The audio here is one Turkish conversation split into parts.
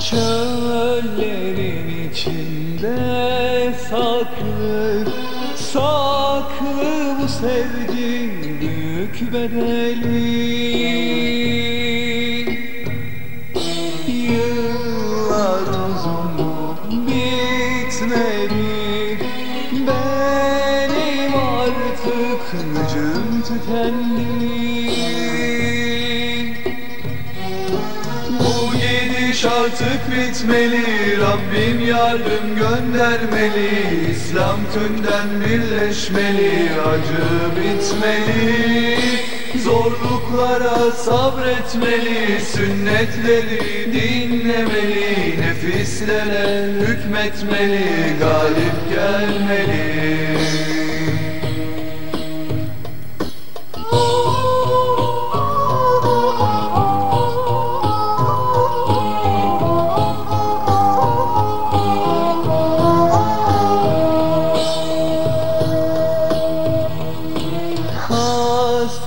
çöllerin içinde saklı Saklı bu sevgi büyük bedeli. Yıllar uzundu bitmedi Benim artık gücüm tükendi. Gidiş artık bitmeli Rabbim yardım göndermeli İslam tümden birleşmeli Acı bitmeli. Zorluklara sabretmeli Sünnetleri dinlemeli Nefislere hükmetmeli Galip gelmeli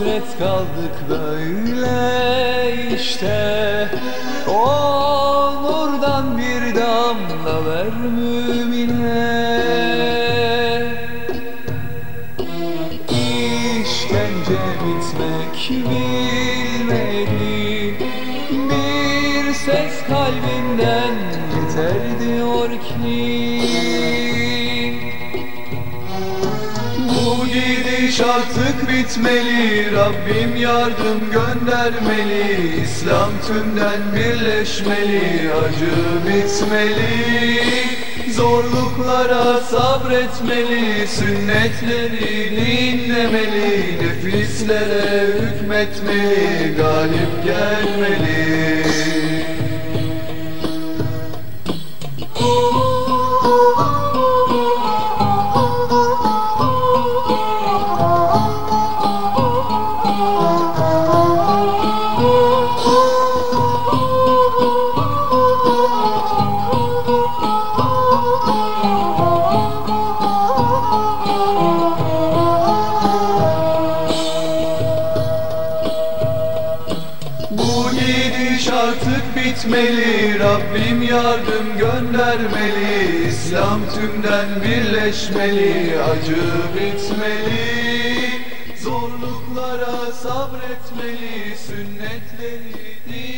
Hasret kaldık böyle işte. O nurdan bir damla ver mümine. İşkence bitmek bilmedi Bir ses kalbimden yeter diyor ki gidiş artık bitmeli Rabbim yardım göndermeli İslam tümden birleşmeli Acı bitmeli. Zorluklara sabretmeli Sünnetleri dinlemeli Nefislere hükmetmeli Galip gelmeli gidiş artık bitmeli Rabbim yardım göndermeli İslam tümden birleşmeli Acı bitmeli. Zorluklara sabretmeli Sünnetleri din